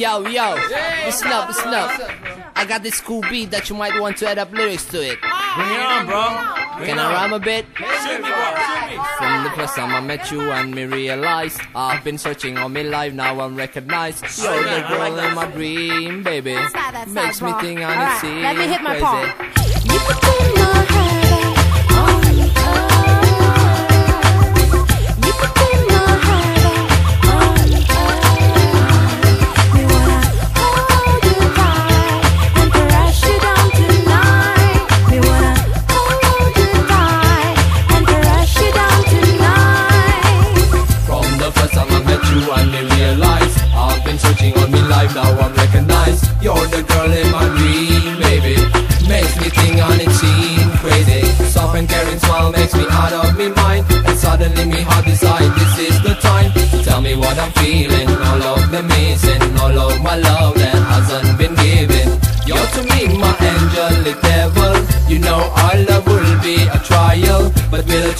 Yo, yo, listen up, listen up. I got this cool beat that you might want to add up lyrics to it. Bring it on, bro. Can I rhyme a bit? Shoot me, bro. From the first time I met you and me realized I've been searching all my life, now I'm recognized. You're the yeah, I girl like in my dream, baby. That's not- that's not Makes me think I Alright, need let me hit my crazy. Me realized I've been searching all my life, now I'm recognized. You're the girl in my dream, baby. Makes me think on it seem crazy. Soft and caring smile makes me out of my mind. And suddenly me heart decide this is the time. Tell me what I'm feeling, all of the missing All of my love that hasn't been given. You're to me my angelic devil. You know our love will be a trial But we'll